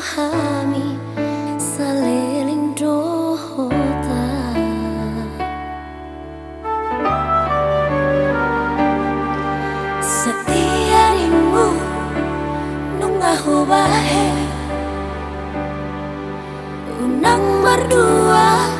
hami saliling dohota Setia rimu nungahu bahe Unang berdua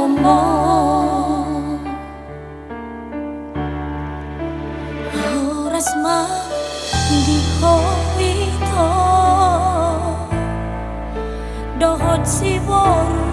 como horas más dijo Vito dohot si boru.